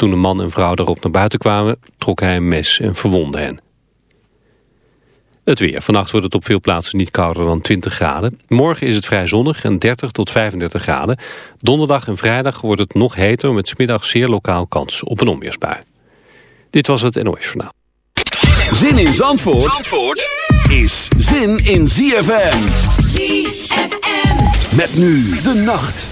Toen de man en vrouw daarop naar buiten kwamen, trok hij een mes en verwondde hen. Het weer. Vannacht wordt het op veel plaatsen niet kouder dan 20 graden. Morgen is het vrij zonnig en 30 tot 35 graden. Donderdag en vrijdag wordt het nog heter met smiddag zeer lokaal kans op een onweersbui. Dit was het NOS Journaal. Zin in Zandvoort, Zandvoort is zin in ZFM. ZFM. Met nu de nacht.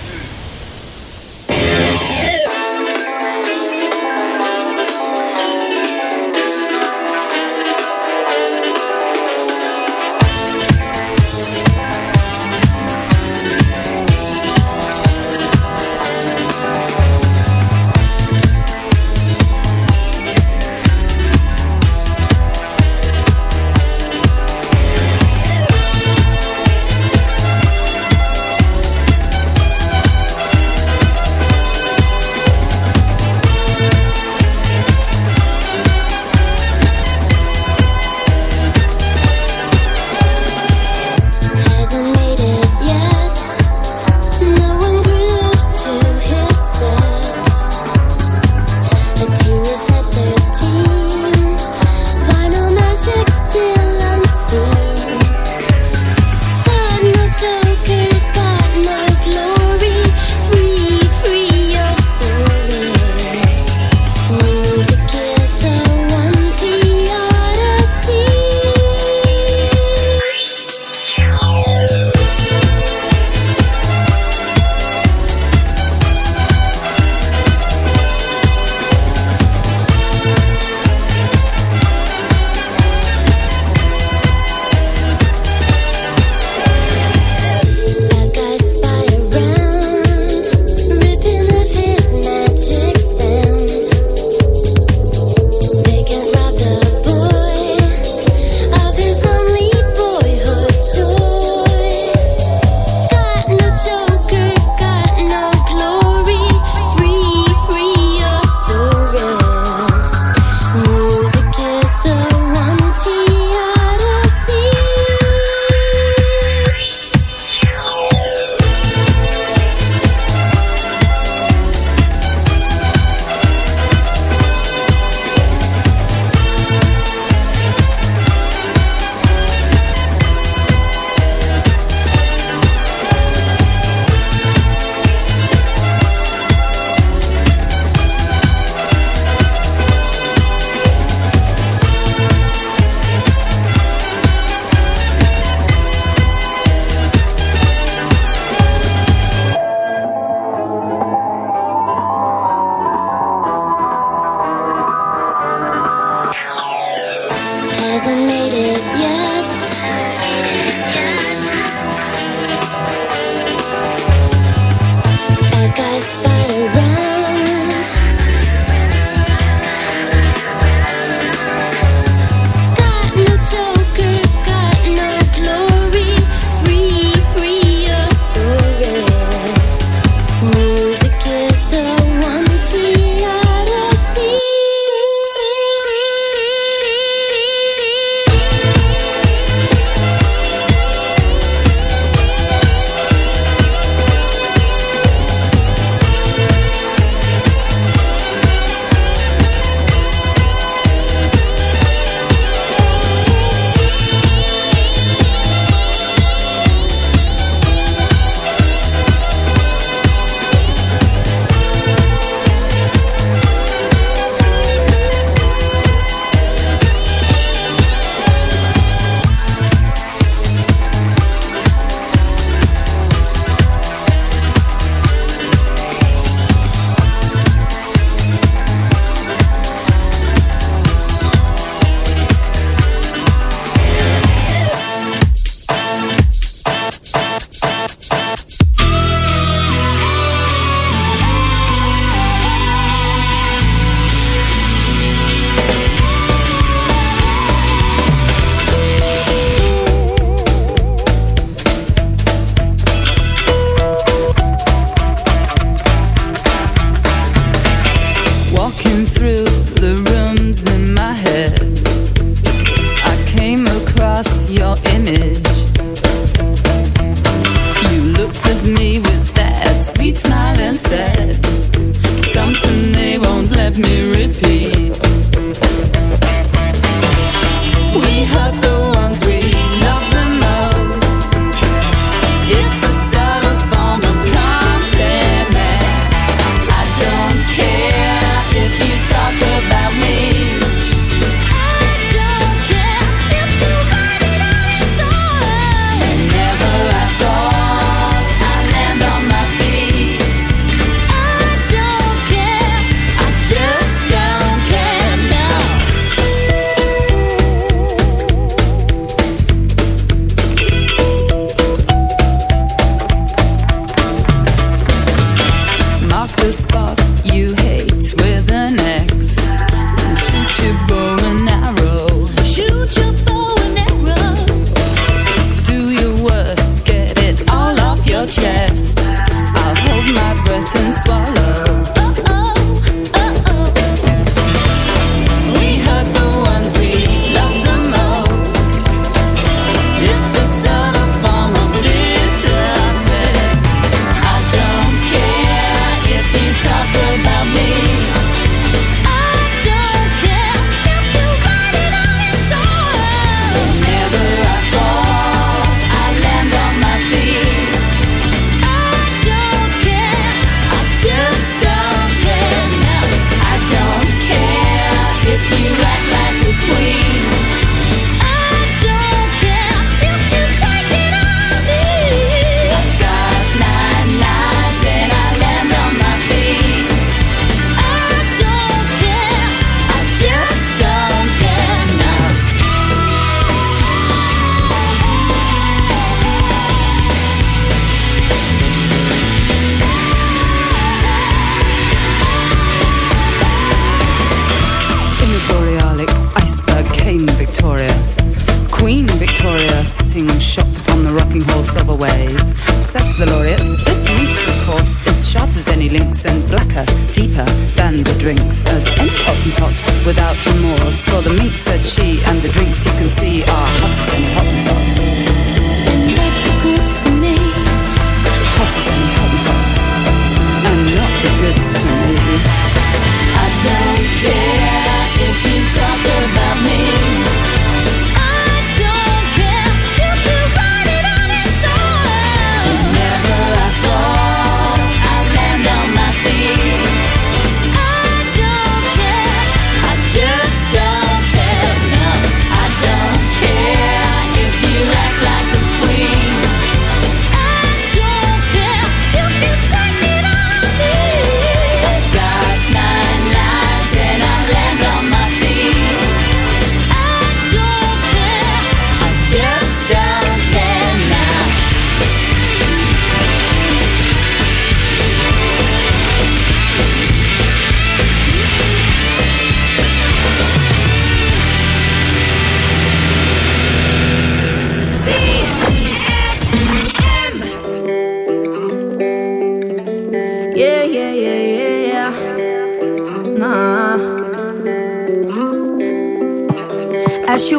drinks as any Hottentot without remorse. For the mink, said she, and the drinks you can see are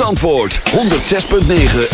Antwoord 106.9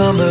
summer.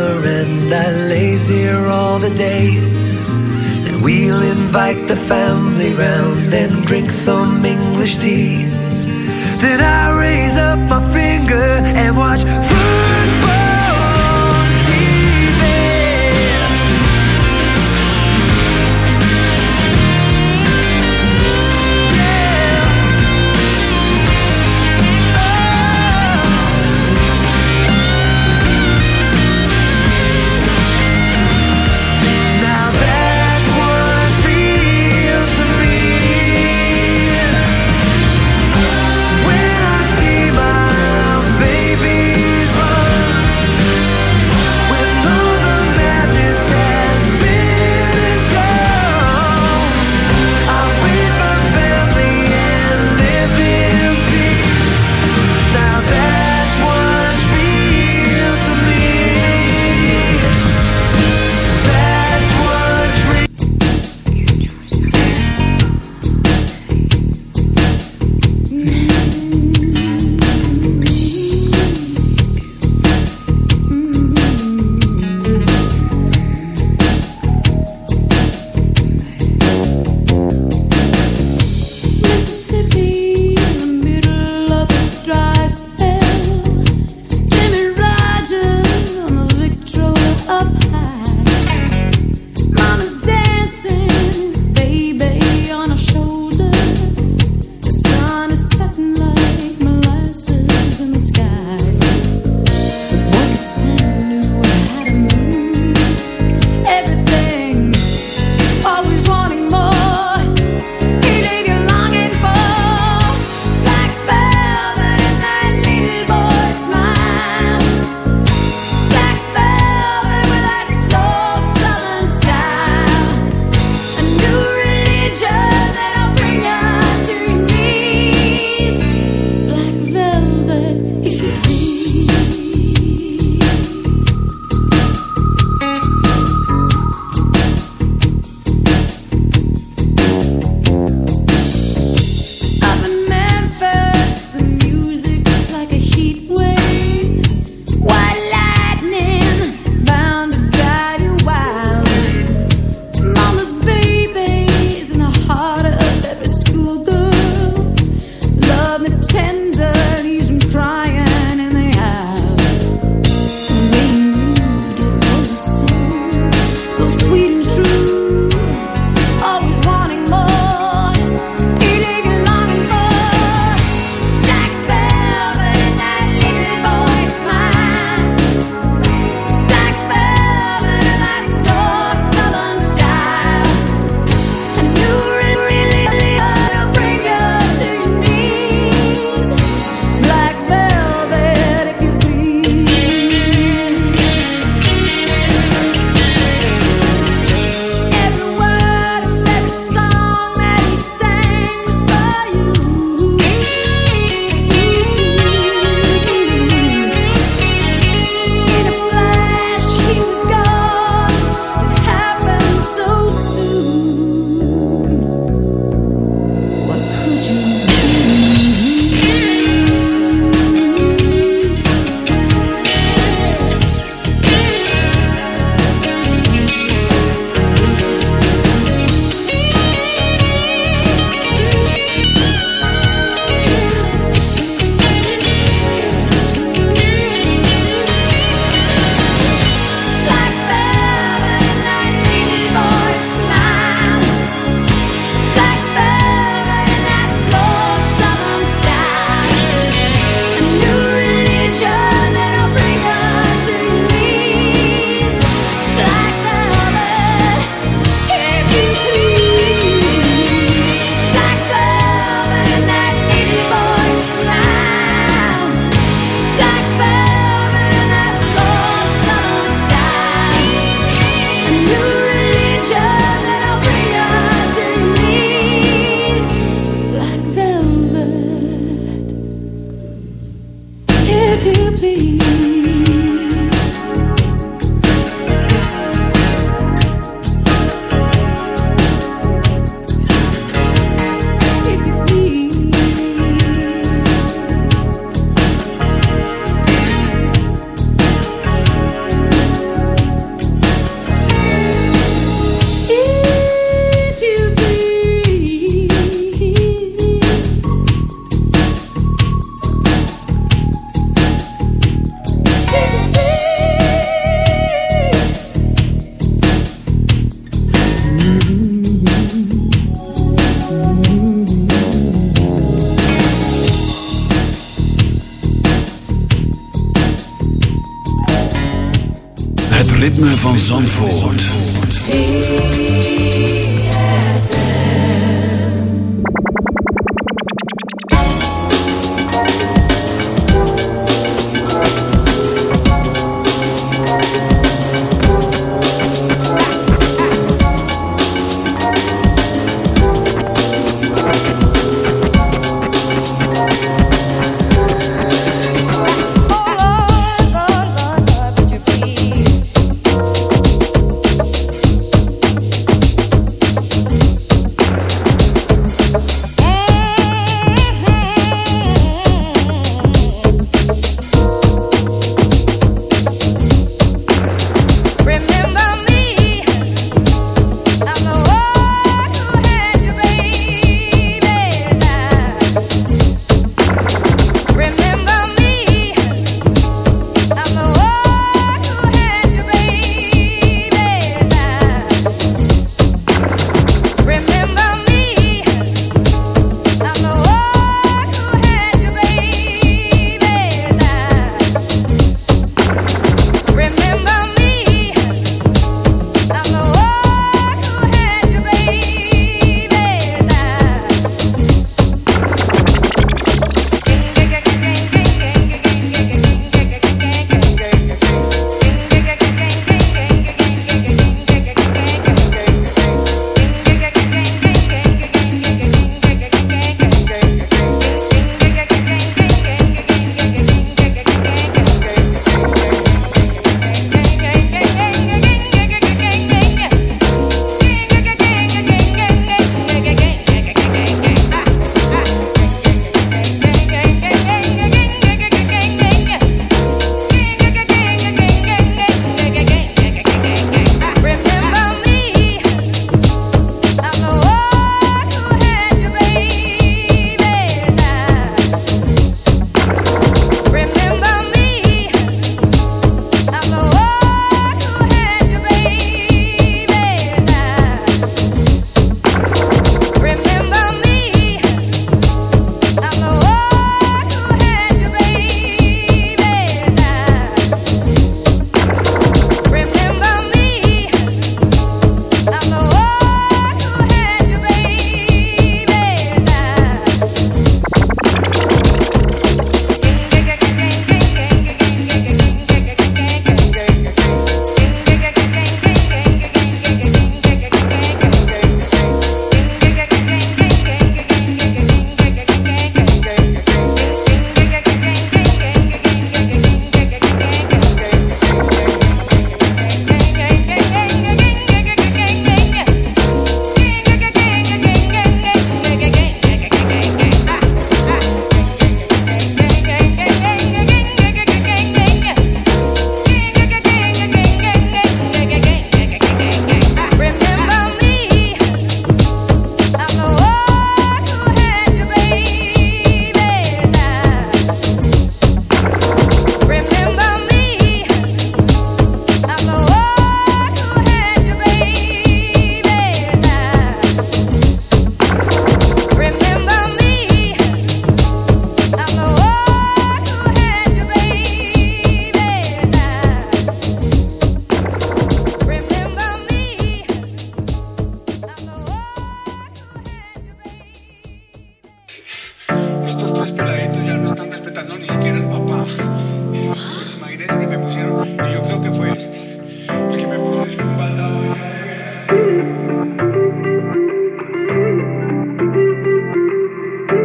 Van Zandvoort.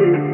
Thank you.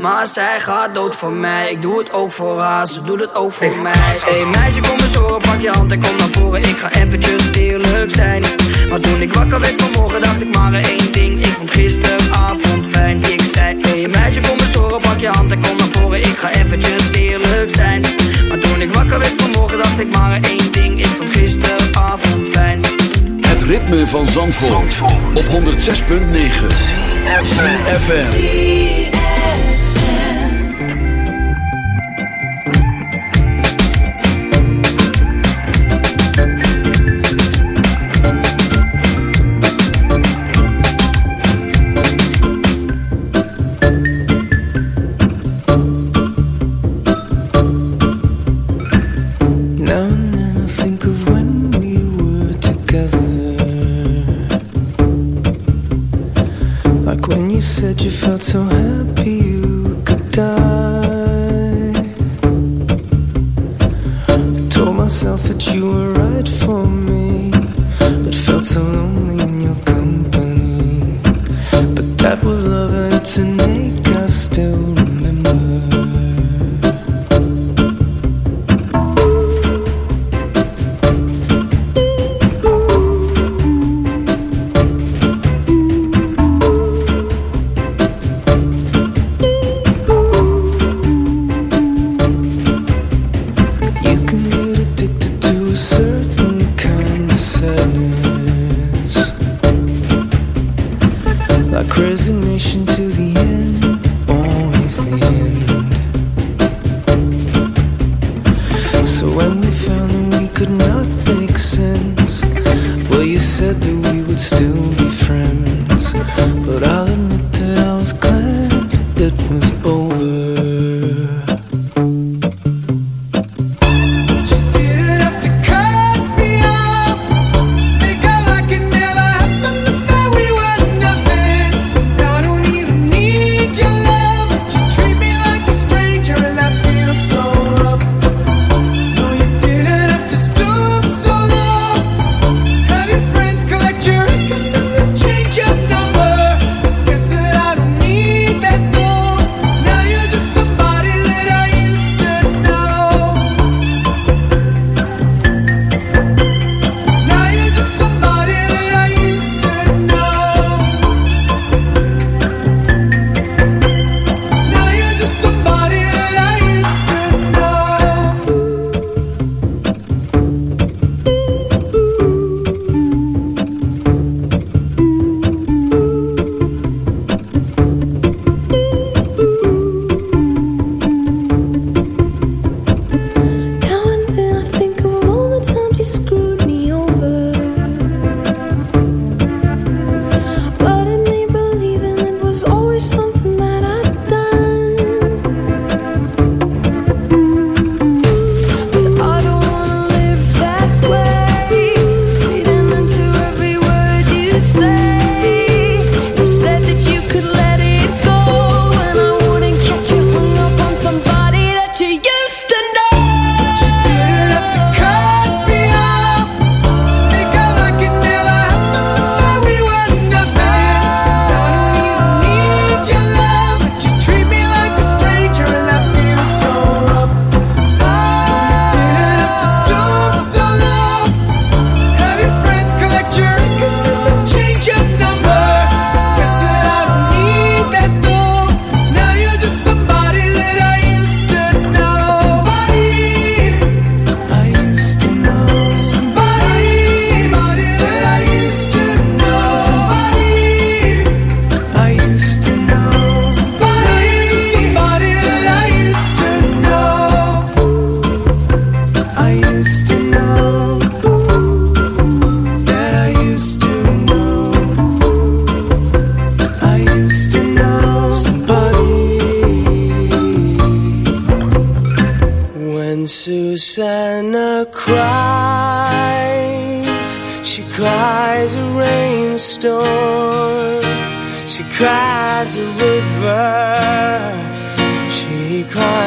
Maar zij gaat dood voor mij. Ik doe het ook voor haar, ze doet het ook voor mij. Hey meisje, kom eens horen, pak je hand en kom naar voren. Ik ga eventjes eerlijk zijn. Maar toen ik wakker werd vanmorgen, dacht ik maar één ding. Ik vond gisteravond fijn. Ik zei, hey meisje, kom eens horen, pak je hand en kom naar voren. Ik ga eventjes eerlijk zijn. Maar toen ik wakker werd vanmorgen, dacht ik maar één ding. Ik vond gisteravond fijn. Het ritme van Zandvoort, op 106.9 FM. Myself that you were right for me, but felt so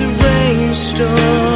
A rainstorm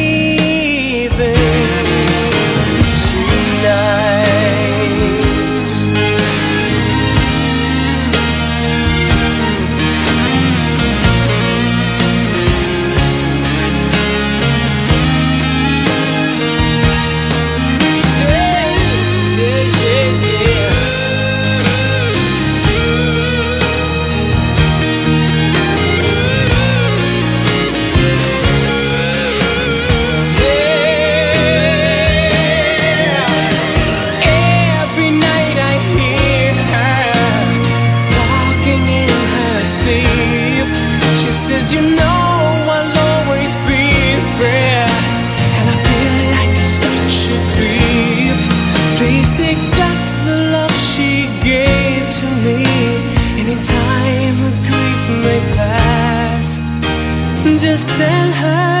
Just tell her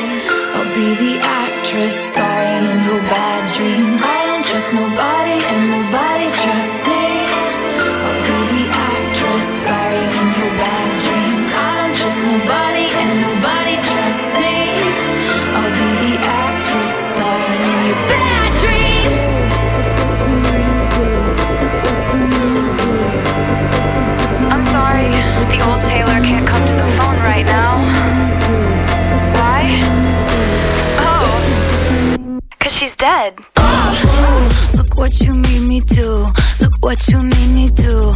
Be the actress starring in your bad dead. look what you made me do. Look what you made me do.